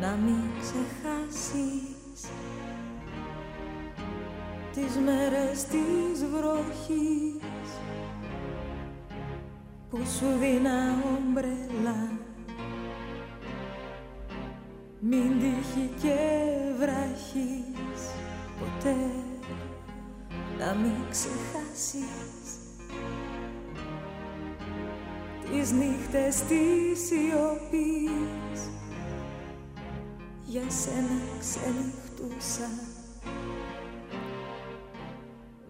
να μην ξεχάσεις τις μέρες της βροχής που σου δίνα ομπρέλα. Μην τύχει και βραχείς ποτέ να μην ξεχάσεις τις νύχτες της σιωπής για σένα ξενυχτούσα.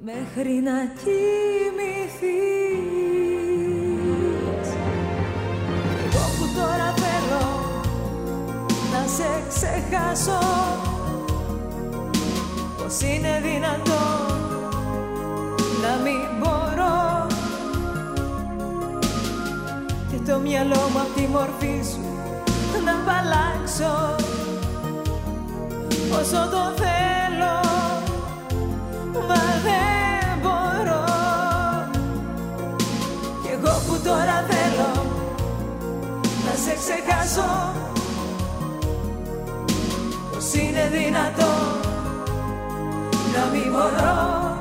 Μέχρι να κοιμηθείς. Εγώ που τώρα θέλω να σε ξεχάσω. Πως είναι δυνατό να μην μπορώ. Και το μυαλό μου απ' τη μορφή σου να απαλλάξω όσο το θέλω μα δεν μπορώ. Κι εγώ που τώρα θέλω να σε ξεχάσω. Πως είναι δυνατό να μην μπορώ.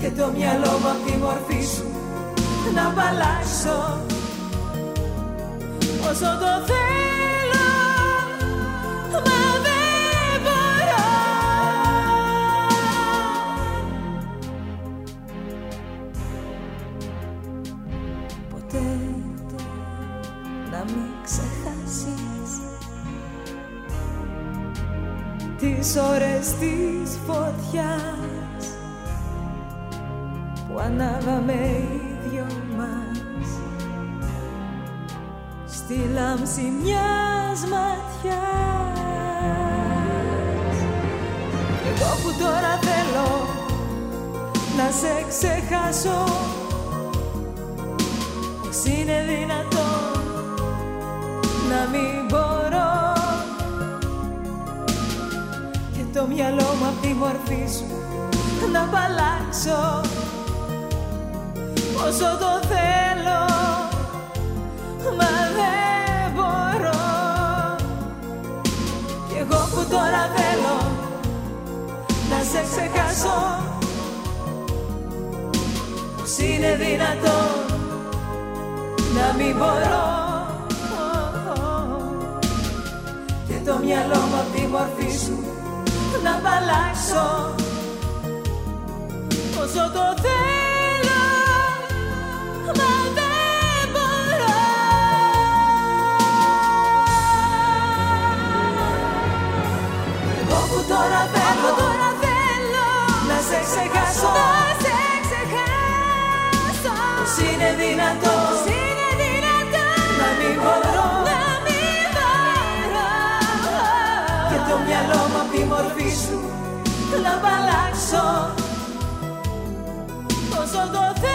Και το μυαλό μου απ' τη μορφή σου να απαλλάξω όσο το θέλω να μην ξεχάσεις τις ώρες της φωτιάς που ανάβαμε οι δυο μας. Στη λάμψη μιας ματιάς. Κι εγώ που τώρα θέλω να σε ξεχάσω πως είναι δυνατό να μην μπορώ. Και το μυαλό μου απ' τη μορφή σου να απαλλάξω. Όσο το θέλω μα δεν μπορώ. Κι εγώ που τώρα θέλω να σε ξεχάσω. Πως είναι δυνατό να μην μπορώ μυαλό μου απ' τη μορφή σου να απαλλάξω. Όσο το θέλω μα δεν μπορώ. Εγώ που τώρα θέλω, τώρα θέλω να σε ξεχάσω σου να